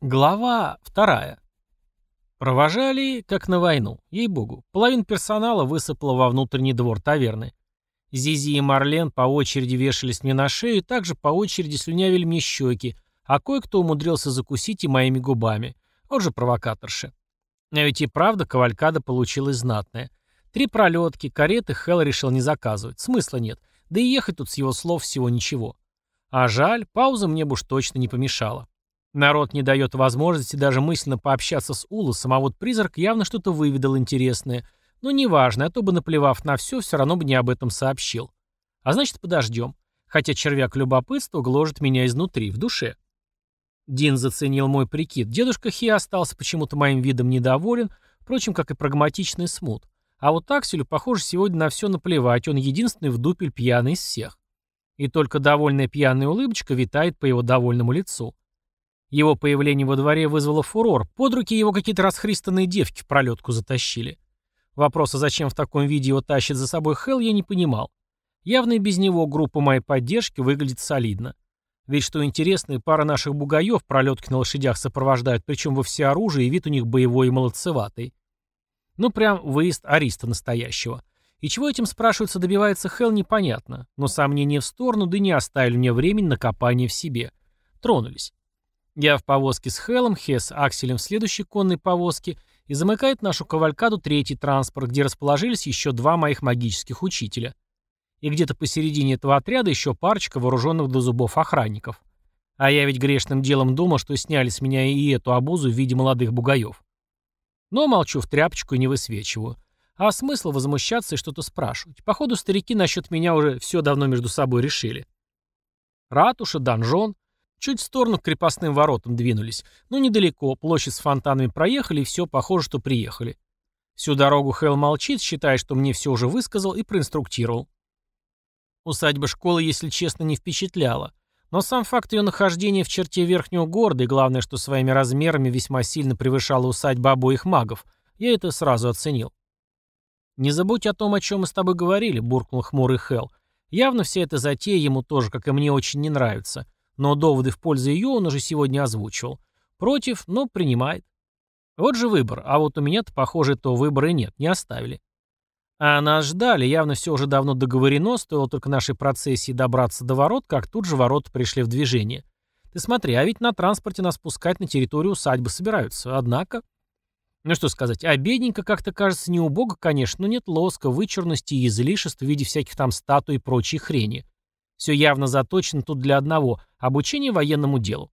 Глава вторая. Провожали, как на войну, ей-богу. Половина персонала высыпала во внутренний двор таверны. Зизи и Марлен по очереди вешались мне на шею также по очереди слюнявили мне щеки, а кое-кто умудрился закусить и моими губами. Вот же провокаторши. А ведь и правда кавалькада получилась знатная. Три пролетки, кареты Хелл решил не заказывать. Смысла нет. Да и ехать тут с его слов всего ничего. А жаль, пауза мне бы уж точно не помешала. Народ не дает возможности даже мысленно пообщаться с Улосом, а вот призрак явно что-то выведал интересное. Но неважно, а то бы, наплевав на все, все равно бы не об этом сообщил. А значит, подождем. Хотя червяк любопытства гложет меня изнутри, в душе. Дин заценил мой прикид. Дедушка Хи остался почему-то моим видом недоволен, впрочем, как и прагматичный смут. А вот Акселю, похоже, сегодня на все наплевать, он единственный в дупель пьяный из всех. И только довольная пьяная улыбочка витает по его довольному лицу. Его появление во дворе вызвало фурор. Под руки его какие-то расхристанные девки в пролетку затащили. Вопроса, зачем в таком виде его тащит за собой Хелл, я не понимал. Явно и без него группа моей поддержки выглядит солидно. Ведь что интересно, пара наших бугаев пролетки на лошадях сопровождают, причем во всеоружии, и вид у них боевой и молодцеватый. Ну прям выезд ариста настоящего. И чего этим, спрашивается, добивается Хелл, непонятно. Но сомнения в сторону, да не оставили мне времени на копание в себе. Тронулись. Я в повозке с Хелом, Хес Акселем в следующей конной повозке и замыкает нашу кавалькаду третий транспорт, где расположились еще два моих магических учителя. И где-то посередине этого отряда еще парочка вооруженных до зубов охранников. А я ведь грешным делом думал, что сняли с меня и эту обузу в виде молодых бугаев. Но молчу в тряпочку и не высвечиваю. А смысл возмущаться и что-то спрашивать? Походу, старики насчет меня уже все давно между собой решили. Ратуша, донжон, Чуть в сторону к крепостным воротам двинулись. Ну, недалеко, площадь с фонтанами проехали, и все, похоже, что приехали. Всю дорогу Хелл молчит, считая, что мне все уже высказал и проинструктировал. Усадьба школы, если честно, не впечатляла. Но сам факт ее нахождения в черте верхнего города и, главное, что своими размерами весьма сильно превышала усадьба обоих магов, я это сразу оценил. «Не забудь о том, о чем мы с тобой говорили», — буркнул хмурый Хелл. Явно вся эта затея ему тоже, как и мне, очень не нравится. Но доводы в пользу ее он уже сегодня озвучивал. Против, но принимает. Вот же выбор, а вот у меня-то, похоже, то выбора и нет, не оставили. А нас ждали, явно все уже давно договорено, стоило только нашей процессии добраться до ворот, как тут же ворота пришли в движение. Ты смотри, а ведь на транспорте нас пускать на территорию усадьбы собираются. Однако... Ну что сказать, обедненько как-то кажется не убого, конечно, но нет лоска, вычурности и излишеств в виде всяких там статуй и прочей хрени. Все явно заточено тут для одного – обучения военному делу.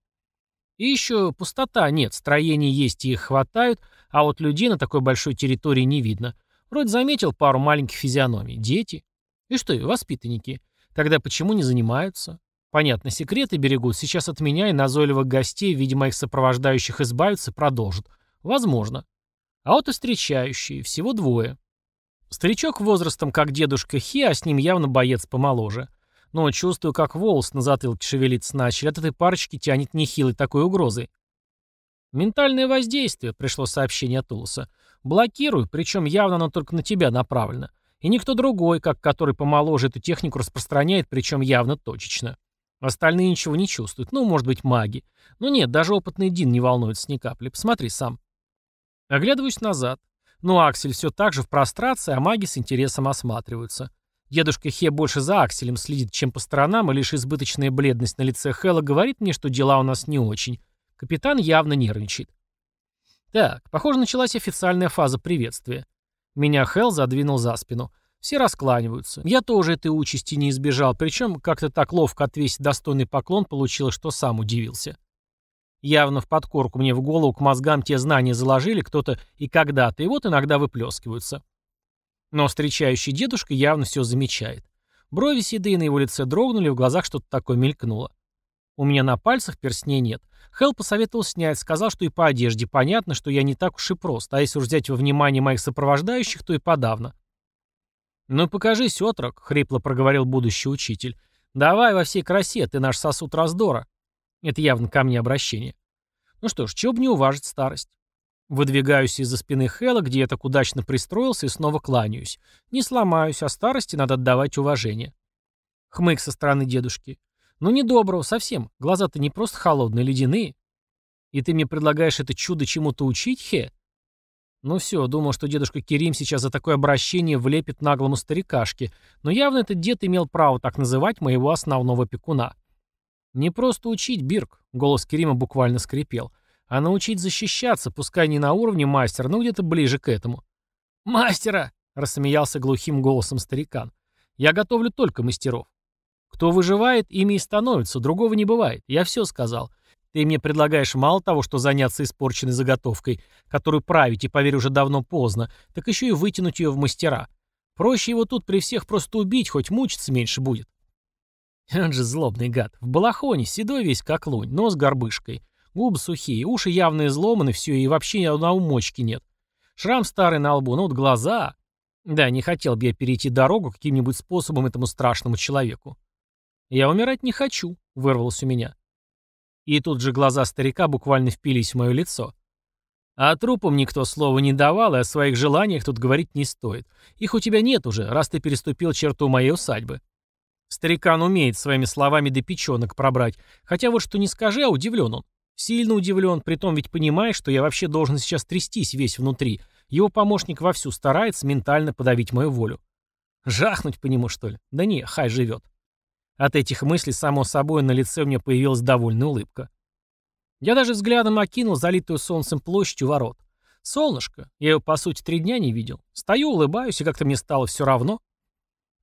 И еще пустота нет, строений есть и их хватают, а вот людей на такой большой территории не видно. Вроде заметил пару маленьких физиономий. Дети. И что, воспитанники. Тогда почему не занимаются? Понятно, секреты берегут. Сейчас от меня и назойливых гостей, видимо, их сопровождающих избавиться, продолжат. Возможно. А вот и встречающие. Всего двое. Старичок возрастом, как дедушка Хи, а с ним явно боец помоложе. Но чувствую, как волос на затылке шевелиться начали. От этой парочки тянет нехилой такой угрозой. «Ментальное воздействие», — пришло сообщение от Улуса. «Блокируй, причем явно оно только на тебя направлено. И никто другой, как который помоложе эту технику распространяет, причем явно точечно. Остальные ничего не чувствуют. Ну, может быть, маги. Но нет, даже опытный Дин не волнуется ни капли. Посмотри сам». Оглядываюсь назад. Ну, Аксель все так же в прострации, а маги с интересом осматриваются. Дедушка Хе больше за Акселем следит, чем по сторонам, и лишь избыточная бледность на лице Хэлла говорит мне, что дела у нас не очень. Капитан явно нервничает. Так, похоже, началась официальная фаза приветствия. Меня Хелл задвинул за спину. Все раскланиваются. Я тоже этой участи не избежал, причем как-то так ловко отвесить достойный поклон получилось, что сам удивился. Явно в подкорку мне в голову к мозгам те знания заложили кто-то и когда-то, и вот иногда выплескиваются. Но встречающий дедушка явно все замечает. Брови седые на его лице дрогнули, в глазах что-то такое мелькнуло. У меня на пальцах перстней нет. Хелл посоветовал снять, сказал, что и по одежде понятно, что я не так уж и прост, а если уж взять во внимание моих сопровождающих, то и подавно. «Ну покажись, отрок», — хрипло проговорил будущий учитель. «Давай во всей красе, ты наш сосуд раздора». Это явно ко мне обращение. Ну что ж, чего бы не уважить старость. Выдвигаюсь из-за спины Хэла, где я так удачно пристроился, и снова кланяюсь. Не сломаюсь, а старости надо отдавать уважение. Хмык со стороны дедушки. Ну, недоброго совсем. Глаза-то не просто холодные, ледяные. И ты мне предлагаешь это чудо чему-то учить, Хе? Ну все, думал, что дедушка Керим сейчас за такое обращение влепит наглому старикашке, но явно этот дед имел право так называть моего основного пекуна. Не просто учить, Бирк, голос Керима буквально скрипел, а научить защищаться, пускай не на уровне мастера, но где-то ближе к этому. «Мастера!» — рассмеялся глухим голосом старикан. «Я готовлю только мастеров. Кто выживает, ими и становится, другого не бывает. Я все сказал. Ты мне предлагаешь мало того, что заняться испорченной заготовкой, которую править, и поверь, уже давно поздно, так еще и вытянуть ее в мастера. Проще его тут при всех просто убить, хоть мучиться меньше будет. Он же злобный гад. В балахоне, седой весь как лунь, нос горбышкой. Губы сухие, уши явно изломаны, все, и вообще ни одного мочки нет. Шрам старый на лбу, ну вот глаза... Да, не хотел бы я перейти дорогу каким-нибудь способом этому страшному человеку. «Я умирать не хочу», — вырвалось у меня. И тут же глаза старика буквально впились в мое лицо. А трупам никто слова не давал, и о своих желаниях тут говорить не стоит. Их у тебя нет уже, раз ты переступил черту моей усадьбы. Старикан умеет своими словами до печенок пробрать, хотя вот что не скажи, а удивлен он. Сильно удивлен, притом ведь понимаешь, что я вообще должен сейчас трястись весь внутри. Его помощник вовсю старается ментально подавить мою волю. Жахнуть по нему, что ли? Да не, хай живет. От этих мыслей, само собой, на лице у меня появилась довольная улыбка. Я даже взглядом окинул залитую солнцем площадь у ворот. Солнышко. Я его, по сути, три дня не видел. Стою, улыбаюсь, и как-то мне стало все равно.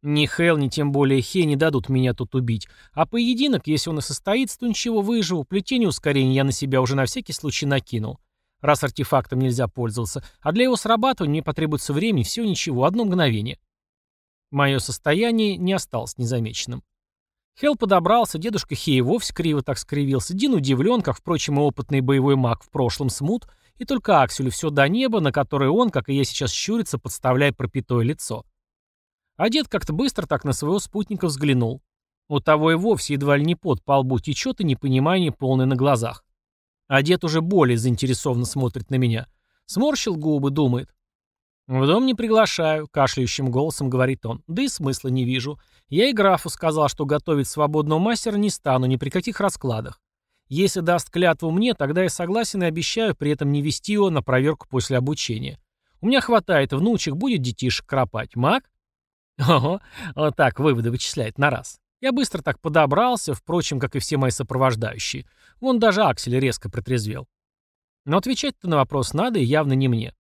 Ни Хел, ни тем более Хе не дадут меня тут убить. А поединок, если он и состоится, то ничего выживу. Плетение ускорения я на себя уже на всякий случай накинул. Раз артефактом нельзя пользоваться. А для его срабатывания мне потребуется время, все ничего, одно мгновение. Мое состояние не осталось незамеченным. Хел подобрался, дедушка Хей вовсе криво так скривился, Дин удивлен, как, впрочем, и опытный боевой маг в прошлом смут, и только Акселю все до неба, на которое он, как и я сейчас, щурится, подставляя пропитое лицо. А дед как-то быстро так на своего спутника взглянул. У того и вовсе едва ли не пот по лбу течет и непонимание полное на глазах. А дед уже более заинтересованно смотрит на меня. Сморщил губы, думает. «В дом не приглашаю», — кашляющим голосом говорит он. «Да и смысла не вижу. Я и графу сказал, что готовить свободного мастера не стану ни при каких раскладах. Если даст клятву мне, тогда я согласен и обещаю при этом не вести его на проверку после обучения. У меня хватает внучек, будет детишек кропать. Маг?» Ого, вот так выводы вычисляет на раз. Я быстро так подобрался, впрочем, как и все мои сопровождающие. Вон даже Аксель резко протрезвел. Но отвечать-то на вопрос надо и явно не мне.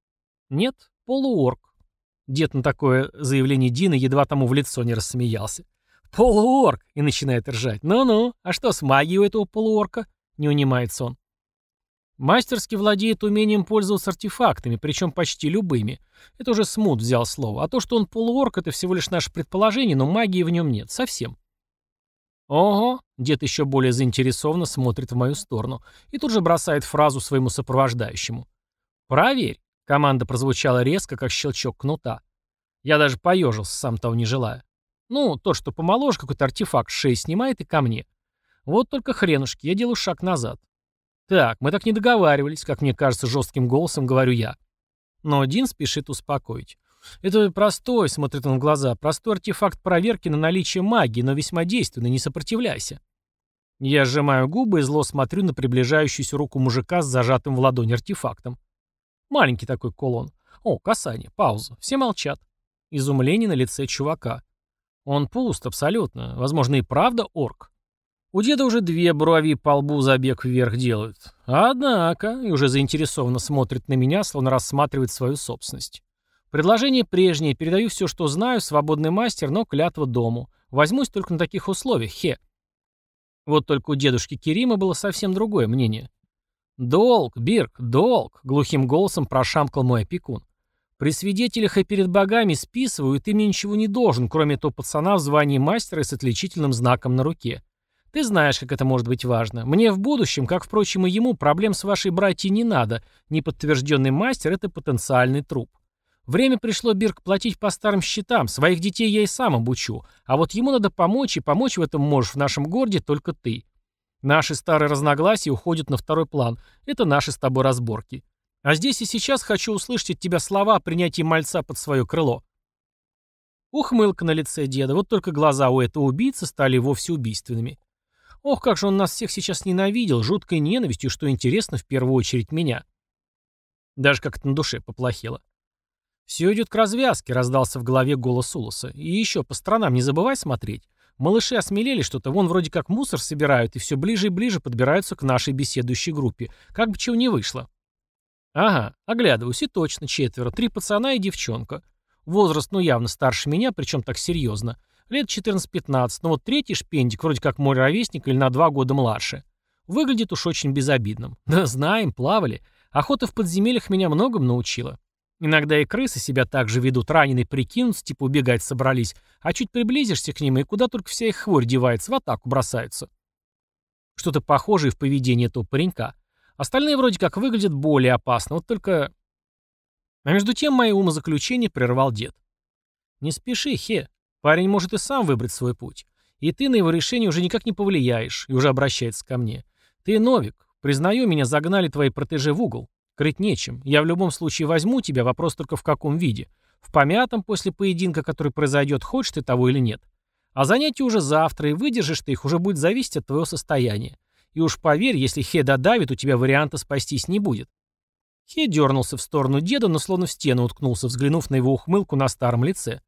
Нет, Полуорк. Дед на такое заявление Дина едва тому в лицо не рассмеялся. Полуорк! И начинает ржать. Ну-ну, а что с магией у этого полуорка? Не унимается он. Мастерски владеет умением пользоваться артефактами, причем почти любыми. Это уже Смут взял слово. А то, что он полуорк, это всего лишь наше предположение, но магии в нем нет. Совсем. Ого, дед еще более заинтересованно смотрит в мою сторону и тут же бросает фразу своему сопровождающему. Проверь. Команда прозвучала резко, как щелчок кнута. Я даже поежился, сам того не желая. Ну, то, что помоложе, какой-то артефакт шеи снимает и ко мне. Вот только хренушки, я делаю шаг назад. Так, мы так не договаривались, как мне кажется, жестким голосом говорю я. Но Дин спешит успокоить. Это простой, смотрит он в глаза, простой артефакт проверки на наличие магии, но весьма действенный, не сопротивляйся. Я сжимаю губы и зло смотрю на приближающуюся руку мужика с зажатым в ладони артефактом. Маленький такой кулон. О, касание, пауза. Все молчат. Изумление на лице чувака. Он пуст, абсолютно. Возможно, и правда орк. У деда уже две брови по лбу забег вверх делают. Однако, и уже заинтересованно смотрит на меня, словно рассматривает свою собственность. Предложение прежнее, передаю все, что знаю, свободный мастер, но клятва дому. Возьмусь только на таких условиях, хе. Вот только у дедушки Керима было совсем другое мнение. «Долг, Бирк, долг!» — глухим голосом прошамкал мой опекун. «При свидетелях и перед богами списываю, и ты мне ничего не должен, кроме того пацана в звании мастера и с отличительным знаком на руке. Ты знаешь, как это может быть важно. Мне в будущем, как, впрочем, и ему, проблем с вашей братьей не надо. Неподтвержденный мастер — это потенциальный труп. Время пришло, Бирк, платить по старым счетам. Своих детей я и сам обучу. А вот ему надо помочь, и помочь в этом можешь в нашем городе только ты. Наши старые разногласия уходят на второй план. Это наши с тобой разборки. А здесь и сейчас хочу услышать от тебя слова о принятии мальца под свое крыло. Ухмылка на лице деда, вот только глаза у этого убийцы стали вовсе убийственными. Ох, как же он нас всех сейчас ненавидел, жуткой ненавистью, что интересно, в первую очередь меня. Даже как-то на душе поплохело. «Все идет к развязке», — раздался в голове голос Улоса. «И еще, по сторонам не забывай смотреть. Малыши осмелели что-то, вон вроде как мусор собирают, и все ближе и ближе подбираются к нашей беседующей группе. Как бы чего не вышло». «Ага, оглядываюсь, и точно, четверо. Три пацана и девчонка. Возраст, ну, явно старше меня, причем так серьезно. Лет 14-15, но вот третий шпендик, вроде как мой ровесник или на два года младше. Выглядит уж очень безобидным. Да знаем, плавали. Охота в подземельях меня многому научила. Иногда и крысы себя так же ведут, раненые прикинутся, типа убегать собрались, а чуть приблизишься к ним, и куда только вся их хворь девается, в атаку бросаются. Что-то похожее в поведении этого паренька. Остальные вроде как выглядят более опасно, вот только... А между тем мои умозаключения прервал дед. «Не спеши, Хе. Парень может и сам выбрать свой путь. И ты на его решение уже никак не повлияешь, и уже обращается ко мне. Ты новик. Признаю, меня загнали твои протеже в угол. Крыть нечем. Я в любом случае возьму тебя, вопрос только в каком виде. В помятом после поединка, который произойдет, хочешь ты того или нет. А занятия уже завтра, и выдержишь ты их, уже будет зависеть от твоего состояния. И уж поверь, если Хе додавит, у тебя варианта спастись не будет. Хе дернулся в сторону деда, но словно в стену уткнулся, взглянув на его ухмылку на старом лице.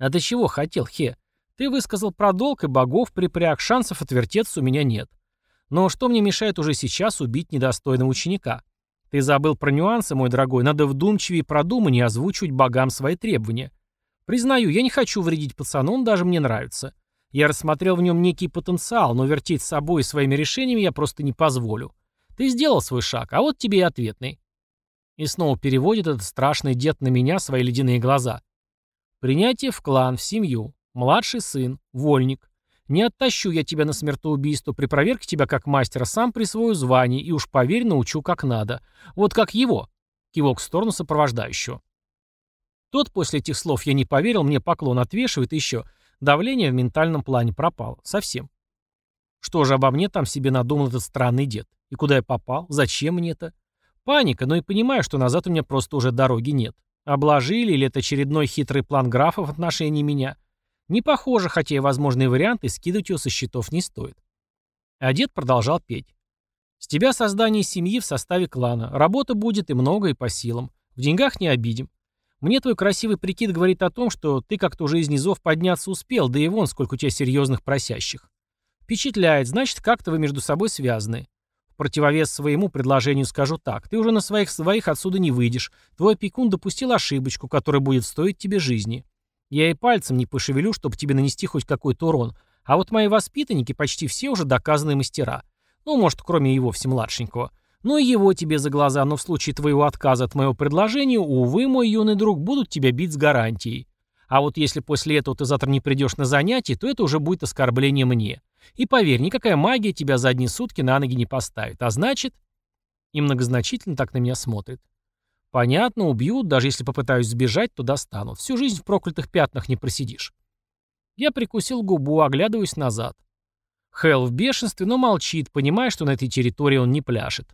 «А ты чего хотел, Хе? Ты высказал про долг и богов припряг, шансов отвертеться у меня нет. Но что мне мешает уже сейчас убить недостойного ученика? Ты забыл про нюансы, мой дорогой, надо вдумчивее и продуманнее озвучивать богам свои требования. Признаю, я не хочу вредить пацану, он даже мне нравится. Я рассмотрел в нем некий потенциал, но вертеть собой и своими решениями я просто не позволю. Ты сделал свой шаг, а вот тебе и ответный. И снова переводит этот страшный дед на меня свои ледяные глаза. Принятие в клан, в семью. Младший сын, вольник. Не оттащу я тебя на смертоубийство, при проверке тебя как мастера сам присвою звание и уж поверь, научу как надо. Вот как его. Кивок в сторону сопровождающего. Тот после этих слов я не поверил, мне поклон отвешивает еще. Давление в ментальном плане пропало. Совсем. Что же обо мне там себе надумал этот странный дед? И куда я попал? Зачем мне это? Паника, но и понимаю, что назад у меня просто уже дороги нет. Обложили или это очередной хитрый план графов в отношении меня? Не похоже, хотя и возможные варианты, скидывать его со счетов не стоит. А дед продолжал петь. «С тебя создание семьи в составе клана. Работа будет и много, и по силам. В деньгах не обидим. Мне твой красивый прикид говорит о том, что ты как-то уже из низов подняться успел, да и вон сколько у тебя серьезных просящих. Впечатляет, значит, как-то вы между собой связаны. Противовес своему предложению скажу так. Ты уже на своих своих отсюда не выйдешь. Твой опекун допустил ошибочку, которая будет стоить тебе жизни. Я и пальцем не пошевелю, чтобы тебе нанести хоть какой-то урон. А вот мои воспитанники почти все уже доказанные мастера. Ну, может, кроме его всемладшенького. Ну и его тебе за глаза, но в случае твоего отказа от моего предложения, увы, мой юный друг, будут тебя бить с гарантией. А вот если после этого ты завтра не придешь на занятие, то это уже будет оскорбление мне. И поверь, никакая магия тебя за одни сутки на ноги не поставит. А значит... И многозначительно так на меня смотрит. Понятно, убьют, даже если попытаюсь сбежать, то достанут. Всю жизнь в проклятых пятнах не просидишь. Я прикусил губу, оглядываясь назад. Хелл в бешенстве, но молчит, понимая, что на этой территории он не пляшет.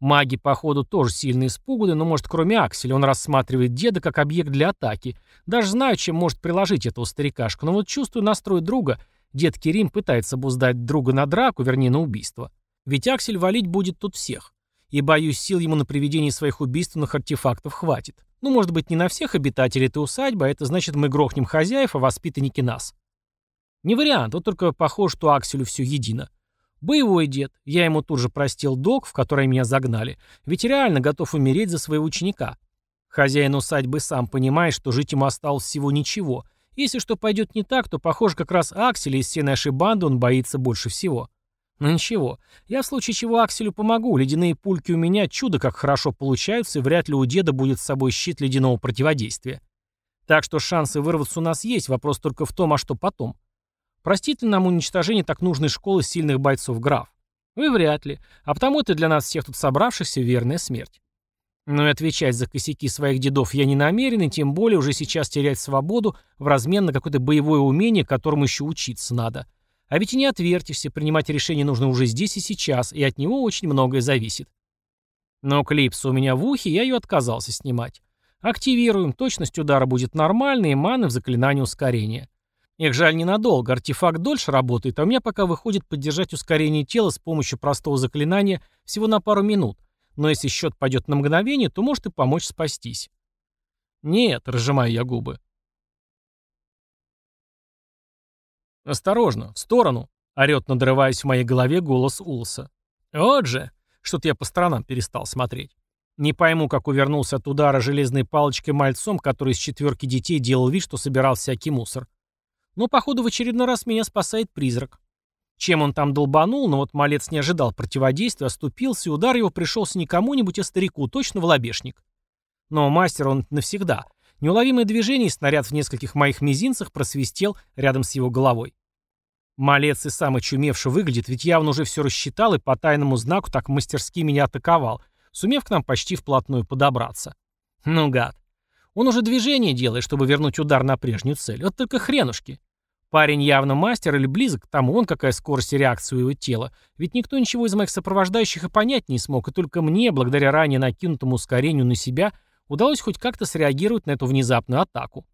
Маги, походу, тоже сильно испуганы, но, может, кроме Акселя, он рассматривает деда как объект для атаки. Даже знаю, чем может приложить этого старикашка, но вот чувствую настрой друга. Дед Керим пытается обуздать друга на драку, вернее, на убийство. Ведь Аксель валить будет тут всех и, боюсь, сил ему на приведение своих убийственных артефактов хватит. Ну, может быть, не на всех обитателей этой усадьбы, а это значит, мы грохнем хозяев, а воспитанники нас. Не вариант, вот только похоже, что Акселю все едино. Боевой дед, я ему тут же простил долг, в который меня загнали, ведь реально готов умереть за своего ученика. Хозяин усадьбы сам понимает, что жить ему осталось всего ничего. Если что пойдет не так, то, похоже, как раз Акселя из всей нашей банды он боится больше всего. Но ничего, я в случае чего Акселю помогу, ледяные пульки у меня чудо как хорошо получаются, и вряд ли у деда будет с собой щит ледяного противодействия. Так что шансы вырваться у нас есть, вопрос только в том, а что потом. Простите нам уничтожение так нужной школы сильных бойцов граф. Вы вряд ли, а потому это для нас всех тут собравшихся верная смерть. Но и отвечать за косяки своих дедов я не намерен, и тем более уже сейчас терять свободу в размен на какое-то боевое умение, которому еще учиться надо. А ведь и не отвертишься, принимать решение нужно уже здесь и сейчас, и от него очень многое зависит. Но клипса у меня в ухе, я ее отказался снимать. Активируем, точность удара будет нормальной, и маны в заклинании ускорения. Их жаль ненадолго, артефакт дольше работает, а у меня пока выходит поддержать ускорение тела с помощью простого заклинания всего на пару минут, но если счет пойдет на мгновение, то может и помочь спастись. Нет, разжимаю я губы. «Осторожно, в сторону!» — орёт, надрываясь в моей голове голос Улса. «Вот же!» — что-то я по сторонам перестал смотреть. Не пойму, как увернулся от удара железной палочкой мальцом, который из четверки детей делал вид, что собирал всякий мусор. Но, походу, в очередной раз меня спасает призрак. Чем он там долбанул, но вот малец не ожидал противодействия, оступился, и удар его пришелся не кому-нибудь, а старику, точно в лобешник. Но мастер он навсегда. Неуловимое движение, и снаряд в нескольких моих мизинцах просвистел рядом с его головой. Малец и сам очумевший выглядит, ведь явно уже все рассчитал и по тайному знаку так мастерски меня атаковал, сумев к нам почти вплотную подобраться. Ну, гад. Он уже движение делает, чтобы вернуть удар на прежнюю цель. Вот только хренушки. Парень явно мастер или близок к тому, он какая скорость реакции у его тела. Ведь никто ничего из моих сопровождающих и понять не смог, и только мне, благодаря ранее накинутому ускорению на себя, удалось хоть как-то среагировать на эту внезапную атаку.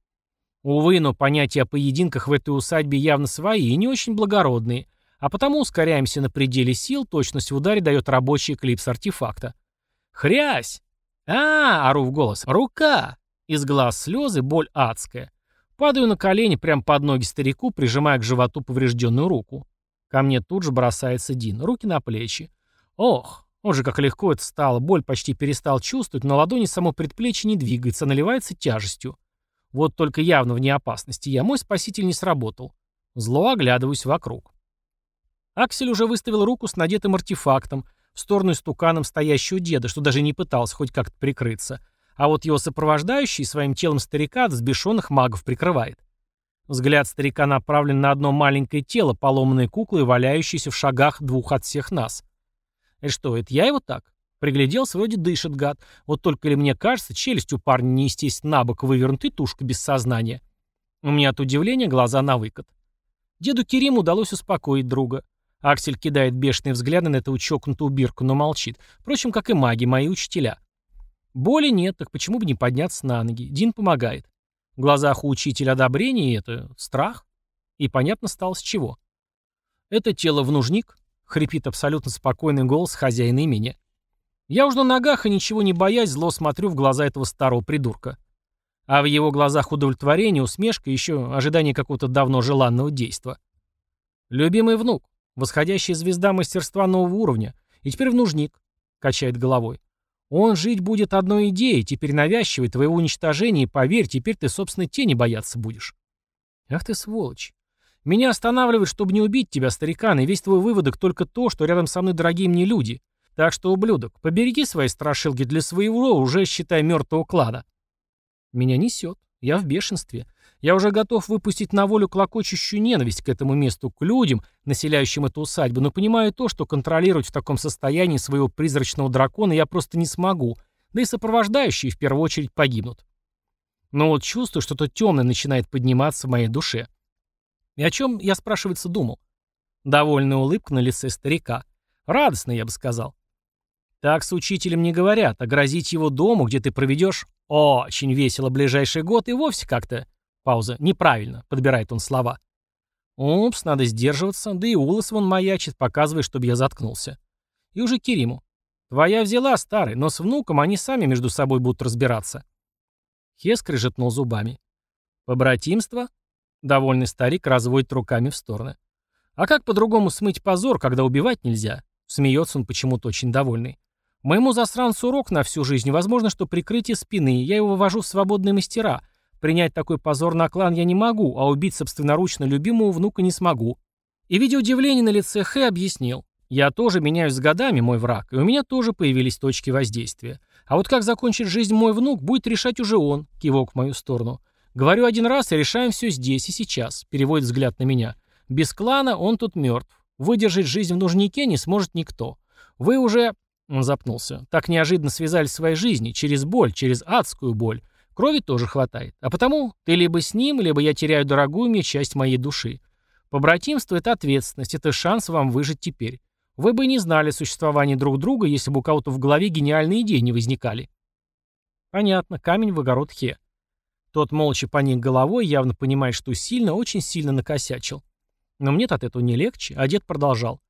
Увы, но понятия о поединках в этой усадьбе явно свои и не очень благородные, а потому ускоряемся на пределе сил, точность в ударе дает рабочий клипс артефакта. «Хрясь!» «А, — ору в голос, — рука!» Из глаз слезы, боль адская. Падаю на колени прямо под ноги старику, прижимая к животу поврежденную руку. Ко мне тут же бросается Дин, руки на плечи. Ох, он же как легко это стало, боль почти перестал чувствовать, но ладони само предплечье не двигается, наливается тяжестью. Вот только явно вне опасности я, мой спаситель не сработал. Зло оглядываюсь вокруг. Аксель уже выставил руку с надетым артефактом в сторону истуканом стоящего деда, что даже не пытался хоть как-то прикрыться — а вот его сопровождающий своим телом старика от взбешенных магов прикрывает. Взгляд старика направлен на одно маленькое тело, поломанной куклой, валяющееся в шагах двух от всех нас. И что, это я его так? Пригляделся, вроде дышит гад. Вот только ли мне кажется, челюсть у парня неестественно набок вывернута и тушка без сознания. У меня от удивления глаза на выкат. Деду Кериму удалось успокоить друга. Аксель кидает бешеные взгляды на эту чокнутую бирку, но молчит. Впрочем, как и маги, мои учителя. Боли нет, так почему бы не подняться на ноги? Дин помогает. В глазах у учителя одобрение — это страх. И понятно стало с чего. Это тело в нужник, хрипит абсолютно спокойный голос хозяина имени. Я уже на ногах и ничего не боясь, зло смотрю в глаза этого старого придурка. А в его глазах удовлетворение, усмешка и еще ожидание какого-то давно желанного действа. Любимый внук, восходящая звезда мастерства нового уровня, и теперь в нужник, качает головой. Он жить будет одной идеей, теперь навязчивой, твоего уничтожения, и поверь, теперь ты собственной тени бояться будешь. Ах ты сволочь. Меня останавливает, чтобы не убить тебя, старикан, и весь твой выводок только то, что рядом со мной дорогие мне люди. Так что, ублюдок, побереги свои страшилки для своего, уже считай, мертвого клана. Меня несет. Я в бешенстве. Я уже готов выпустить на волю клокочущую ненависть к этому месту, к людям, населяющим эту усадьбу, но понимаю то, что контролировать в таком состоянии своего призрачного дракона я просто не смогу, да и сопровождающие в первую очередь погибнут. Но вот чувствую, что-то темное начинает подниматься в моей душе. И о чем я, спрашивается, думал? Довольная улыбка на лице старика. Радостно, я бы сказал. Так с учителем не говорят, а грозить его дому, где ты проведешь очень весело ближайший год и вовсе как-то Пауза. Неправильно, подбирает он слова. Упс, надо сдерживаться, да и Улас вон маячит, показывая, чтобы я заткнулся. И уже Кириму. Твоя взяла, старый, но с внуком они сами между собой будут разбираться. Хес крыжетнул зубами. Побратимство? Довольный старик разводит руками в стороны. А как по-другому смыть позор, когда убивать нельзя? Смеется он почему-то очень довольный. Моему засранцу урок на всю жизнь, возможно, что прикрытие спины, я его вывожу в свободные мастера, Принять такой позор на клан я не могу, а убить собственноручно любимого внука не смогу. И, видя удивление на лице Хэ, объяснил. Я тоже меняюсь с годами, мой враг, и у меня тоже появились точки воздействия. А вот как закончит жизнь мой внук, будет решать уже он, кивок в мою сторону. Говорю один раз и решаем все здесь и сейчас, переводит взгляд на меня. Без клана он тут мертв. Выдержать жизнь в нужнике не сможет никто. Вы уже... Он запнулся. Так неожиданно связали свои жизни, через боль, через адскую боль. Крови тоже хватает. А потому ты либо с ним, либо я теряю дорогую мне часть моей души. Побратимство — это ответственность, это шанс вам выжить теперь. Вы бы не знали существования друг друга, если бы у кого-то в голове гениальные идеи не возникали. Понятно, камень в огород Хе. Тот молча поник головой, явно понимая, что сильно, очень сильно накосячил. Но мне-то от этого не легче, а дед продолжал.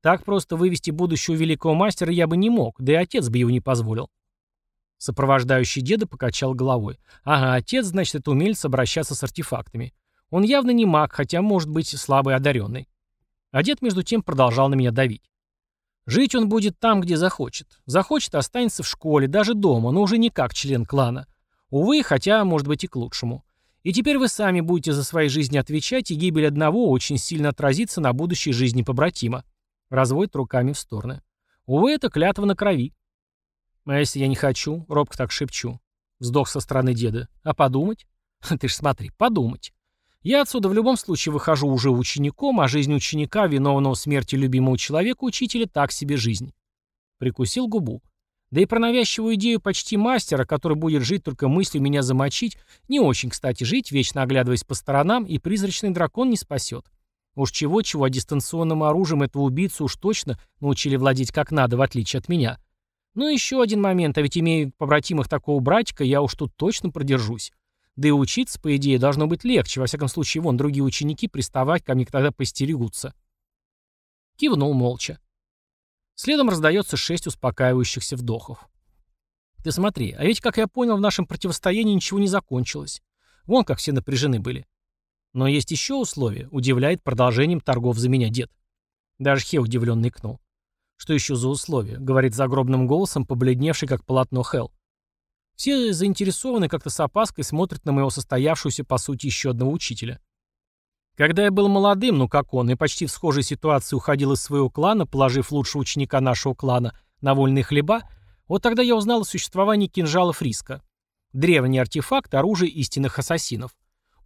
Так просто вывести будущего великого мастера я бы не мог, да и отец бы его не позволил. Сопровождающий деда покачал головой. Ага, отец, значит, это умелец обращаться с артефактами. Он явно не маг, хотя может быть слабый одаренный. А дед между тем продолжал на меня давить. Жить он будет там, где захочет. Захочет, останется в школе, даже дома, но уже не как член клана. Увы, хотя, может быть, и к лучшему. И теперь вы сами будете за свои жизни отвечать, и гибель одного очень сильно отразится на будущей жизни побратима. Разводит руками в стороны. Увы, это клятва на крови. А если я не хочу? Робко так шепчу. Вздох со стороны деда. А подумать? Ты ж смотри, подумать. Я отсюда в любом случае выхожу уже учеником, а жизнь ученика, виновного в смерти любимого человека, учителя, так себе жизнь. Прикусил губу. Да и про навязчивую идею почти мастера, который будет жить только мыслью меня замочить, не очень, кстати, жить, вечно оглядываясь по сторонам, и призрачный дракон не спасет. Уж чего-чего, а дистанционным оружием этого убийцу уж точно научили владеть как надо, в отличие от меня. Ну еще один момент, а ведь имея побратимых такого братика, я уж тут точно продержусь. Да и учиться, по идее, должно быть легче, во всяком случае, вон, другие ученики приставать ко мне тогда постерегутся. Кивнул молча. Следом раздается шесть успокаивающихся вдохов. Ты смотри, а ведь, как я понял, в нашем противостоянии ничего не закончилось. Вон как все напряжены были. Но есть еще условие, удивляет продолжением торгов за меня дед. Даже Хе удивленно икнул. Что еще за условие? Говорит загробным голосом, побледневший как полотно Хел. Все заинтересованы как-то с опаской смотрят на моего состоявшегося, по сути, еще одного учителя. Когда я был молодым, ну как он, и почти в схожей ситуации уходил из своего клана, положив лучшего ученика нашего клана на вольные хлеба, вот тогда я узнал о существовании кинжалов риска. Древний артефакт оружия истинных ассасинов.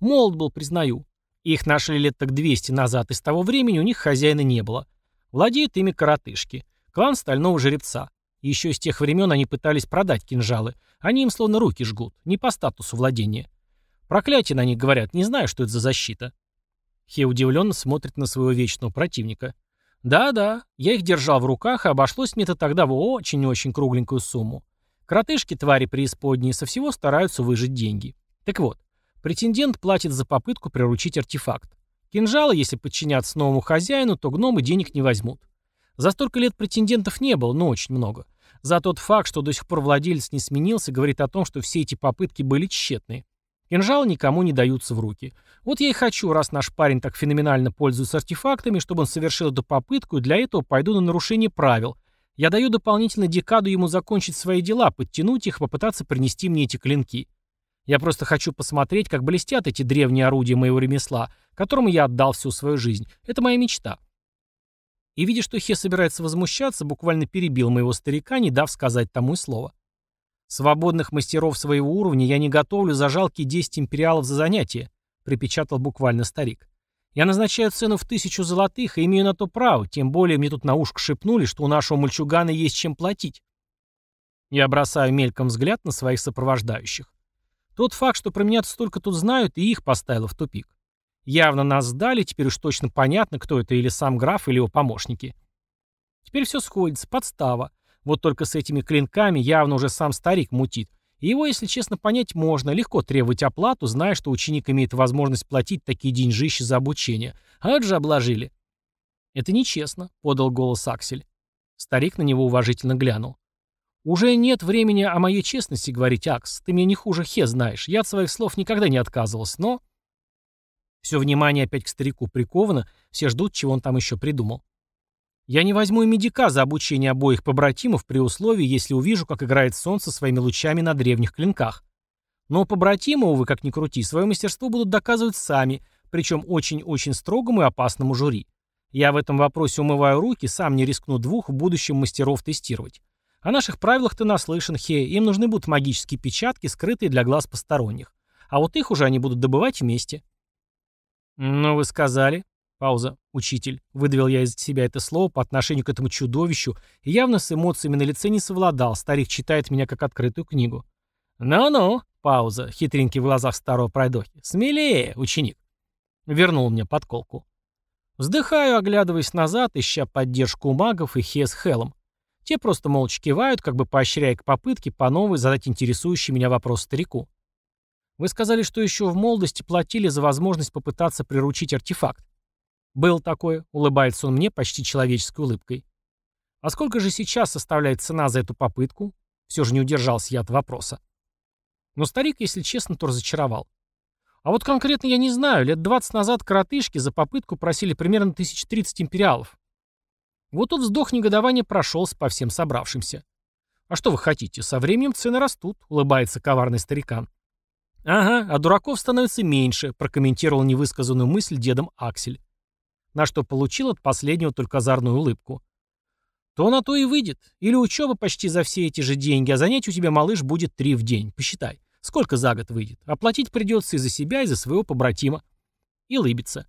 Молод был, признаю. Их нашли лет так 200 назад, и с того времени у них хозяина не было. Владеют ими коротышки. Клан Стального Жеребца. Еще с тех времен они пытались продать кинжалы. Они им словно руки жгут, не по статусу владения. Проклятие на них говорят, не знаю, что это за защита. Хе удивленно смотрит на своего вечного противника. Да-да, я их держал в руках, и обошлось мне это тогда в очень-очень кругленькую сумму. Кротышки, твари преисподние, со всего стараются выжить деньги. Так вот, претендент платит за попытку приручить артефакт. Кинжалы, если подчиняться новому хозяину, то гномы денег не возьмут. За столько лет претендентов не было, но очень много. За тот факт, что до сих пор владелец не сменился, говорит о том, что все эти попытки были тщетны. Кинжалы никому не даются в руки. Вот я и хочу, раз наш парень так феноменально пользуется артефактами, чтобы он совершил эту попытку, и для этого пойду на нарушение правил. Я даю дополнительно декаду ему закончить свои дела, подтянуть их, попытаться принести мне эти клинки. Я просто хочу посмотреть, как блестят эти древние орудия моего ремесла, которому я отдал всю свою жизнь. Это моя мечта. И видя, что Хе собирается возмущаться, буквально перебил моего старика, не дав сказать тому и слова. «Свободных мастеров своего уровня я не готовлю за жалкие 10 империалов за занятие», припечатал буквально старик. «Я назначаю цену в тысячу золотых и имею на то право, тем более мне тут на ушко шепнули, что у нашего мальчугана есть чем платить». Я бросаю мельком взгляд на своих сопровождающих. Тот факт, что про меня столько тут знают, и их поставило в тупик. Явно нас сдали, теперь уж точно понятно, кто это, или сам граф, или его помощники. Теперь все сходится, подстава. Вот только с этими клинками явно уже сам старик мутит. И его, если честно, понять можно. Легко требовать оплату, зная, что ученик имеет возможность платить такие деньжищи за обучение. А же обложили. «Это нечестно», — подал голос Аксель. Старик на него уважительно глянул. «Уже нет времени о моей честности говорить, Акс. Ты меня не хуже Хе знаешь. Я от своих слов никогда не отказывался, но...» Все внимание опять к старику приковано, все ждут, чего он там еще придумал. Я не возьму и медика за обучение обоих побратимов при условии, если увижу, как играет солнце своими лучами на древних клинках. Но побратимы, увы, как ни крути, свое мастерство будут доказывать сами, причем очень-очень строгому и опасному жюри. Я в этом вопросе умываю руки, сам не рискну двух в будущем мастеров тестировать. О наших правилах ты наслышан, Хе, им нужны будут магические печатки, скрытые для глаз посторонних. А вот их уже они будут добывать вместе. «Ну, вы сказали...» Пауза. «Учитель». Выдавил я из себя это слово по отношению к этому чудовищу и явно с эмоциями на лице не совладал. Старик читает меня как открытую книгу. «Ну-ну». Пауза. Хитренький в глазах старого пройдохи. «Смелее, ученик». Вернул мне подколку. Вздыхаю, оглядываясь назад, ища поддержку у магов и Хес Хелом. Те просто молча кивают, как бы поощряя к попытке по новой задать интересующий меня вопрос старику. Вы сказали, что еще в молодости платили за возможность попытаться приручить артефакт. Был такое, улыбается он мне почти человеческой улыбкой. А сколько же сейчас составляет цена за эту попытку? Все же не удержался я от вопроса. Но старик, если честно, то разочаровал. А вот конкретно я не знаю, лет 20 назад коротышки за попытку просили примерно 1030 империалов. Вот тут вздох негодования прошелся по всем собравшимся. «А что вы хотите? Со временем цены растут», — улыбается коварный старикан. «Ага, а дураков становится меньше», — прокомментировал невысказанную мысль дедом Аксель. На что получил от последнего только озорную улыбку. «То на то и выйдет. Или учеба почти за все эти же деньги, а занятий у тебя, малыш, будет три в день. Посчитай. Сколько за год выйдет? Оплатить придется и за себя, и за своего побратима». И лыбится.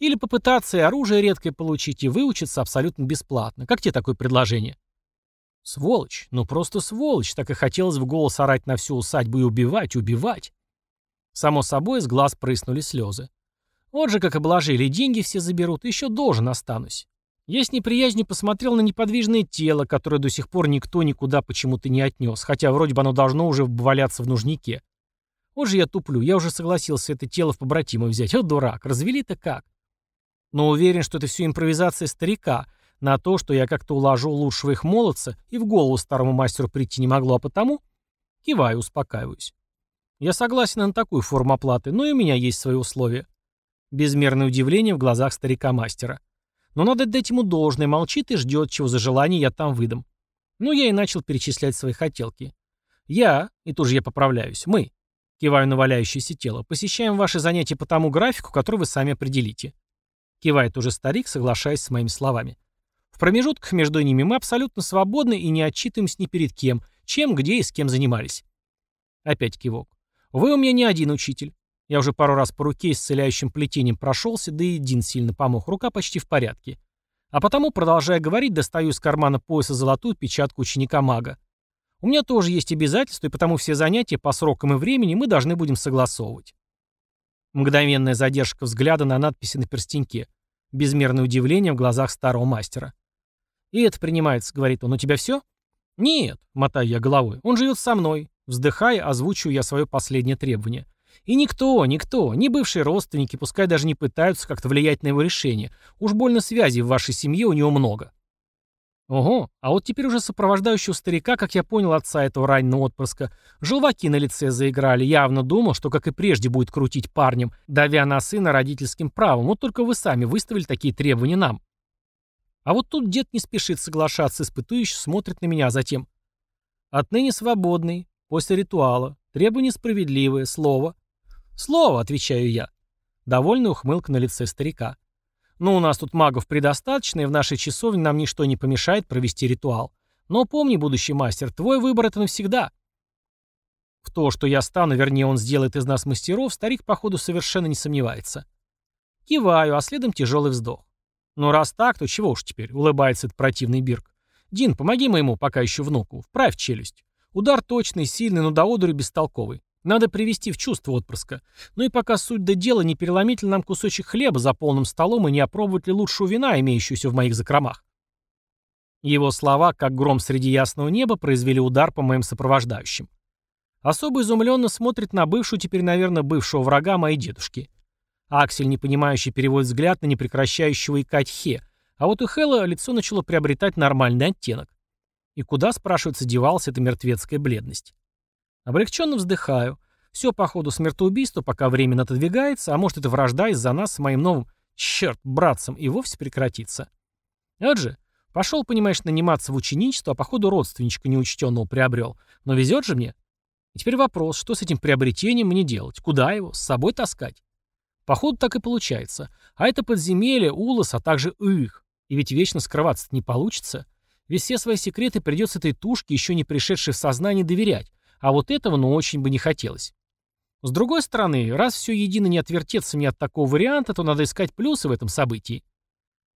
Или попытаться и оружие редкое получить, и выучиться абсолютно бесплатно. Как тебе такое предложение? Сволочь, ну просто сволочь, так и хотелось в голос орать на всю усадьбу и убивать, убивать. Само собой, из глаз прыснули слезы. Вот же как обложили, деньги все заберут, еще должен останусь. Я с неприязнью посмотрел на неподвижное тело, которое до сих пор никто никуда почему-то не отнес, хотя вроде бы оно должно уже валяться в нужнике. Вот же я туплю, я уже согласился это тело в побратима взять. Вот дурак, развели-то как? Но уверен, что это все импровизация старика, на то, что я как-то уложу лучшего их молодца, и в голову старому мастеру прийти не могло, а потому киваю, успокаиваюсь. Я согласен на такую форму оплаты, но и у меня есть свои условия. Безмерное удивление в глазах старика-мастера. Но надо дать ему должное, молчит и ждет, чего за желание я там выдам. Ну, я и начал перечислять свои хотелки. Я, и тут же я поправляюсь, мы, киваю на валяющееся тело, посещаем ваши занятия по тому графику, который вы сами определите. Кивает уже старик, соглашаясь с моими словами. В промежутках между ними мы абсолютно свободны и не отчитываемся ни перед кем, чем, где и с кем занимались. Опять кивок. Вы у меня не один учитель. Я уже пару раз по руке исцеляющим плетением прошелся, да и один сильно помог. Рука почти в порядке. А потому, продолжая говорить, достаю из кармана пояса золотую печатку ученика-мага. У меня тоже есть обязательства, и потому все занятия по срокам и времени мы должны будем согласовывать. Мгновенная задержка взгляда на надписи на перстеньке. Безмерное удивление в глазах старого мастера. «И это принимается», — говорит он. «У тебя все?» «Нет», — мотаю я головой. «Он живет со мной». Вздыхая, озвучиваю я свое последнее требование. И никто, никто, ни бывшие родственники, пускай даже не пытаются как-то влиять на его решение. Уж больно связей в вашей семье у него много. Ого, а вот теперь уже сопровождающего старика, как я понял, отца этого раннего отпрыска, желваки на лице заиграли, явно думал, что, как и прежде, будет крутить парнем, давя на сына родительским правом, вот только вы сами выставили такие требования нам. А вот тут дед не спешит соглашаться, испытующий смотрит на меня, а затем «Отныне свободный, после ритуала, требование справедливое, слово». «Слово», — отвечаю я. Довольная ухмылка на лице старика. Ну, у нас тут магов предостаточно, и в нашей часовне нам ничто не помешает провести ритуал. Но помни, будущий мастер, твой выбор — это навсегда. В то, что я стану, вернее, он сделает из нас мастеров, старик, походу, совершенно не сомневается. Киваю, а следом тяжелый вздох. Ну, раз так, то чего уж теперь, улыбается этот противный Бирк. Дин, помоги моему пока еще внуку, вправь челюсть. Удар точный, сильный, но до одури бестолковый. Надо привести в чувство отпрыска. Ну и пока суть до дела, не переломить ли нам кусочек хлеба за полным столом и не опробовать ли лучшего вина, имеющуюся в моих закромах. Его слова, как гром среди ясного неба, произвели удар по моим сопровождающим. Особо изумленно смотрит на бывшую, теперь, наверное, бывшего врага моей дедушки. Аксель, непонимающий, переводит взгляд на непрекращающего икать Хе, а вот у Хэлла лицо начало приобретать нормальный оттенок. И куда, спрашивается, девалась эта мертвецкая бледность? Облегченно вздыхаю. Все по ходу смертоубийства пока временно отодвигается, а может это вражда из-за нас с моим новым, черт, братцем и вовсе прекратится. Вот же, пошел, понимаешь, наниматься в ученичество, а по ходу родственничка неучтенного приобрел. Но везет же мне. И теперь вопрос, что с этим приобретением мне делать? Куда его? С собой таскать? Походу так и получается. А это подземелье, улос, а также их. И ведь вечно скрываться не получится. Ведь все свои секреты придется этой тушке, еще не пришедшей в сознание, доверять. А вот этого, ну, очень бы не хотелось. С другой стороны, раз все едино не отвертеться мне от такого варианта, то надо искать плюсы в этом событии.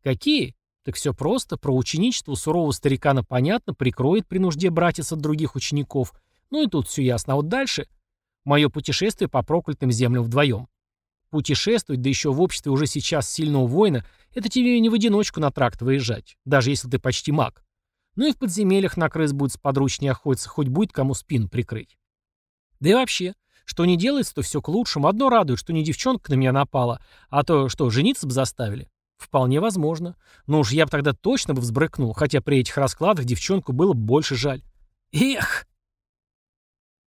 Какие? Так все просто, про ученичество сурового старикана понятно, прикроет при нужде братец от других учеников. Ну и тут все ясно. А вот дальше мое путешествие по проклятым землям вдвоем. Путешествовать, да еще в обществе уже сейчас сильного воина, это тебе не в одиночку на тракт выезжать, даже если ты почти маг. Ну и в подземельях на крыс будет сподручнее охотиться, хоть будет кому спину прикрыть. Да и вообще, Что не делается, то все к лучшему. Одно радует, что не девчонка на меня напала, а то что, жениться бы заставили? Вполне возможно. Но уж я бы тогда точно бы взбрыкнул, хотя при этих раскладах девчонку было бы больше жаль. Эх!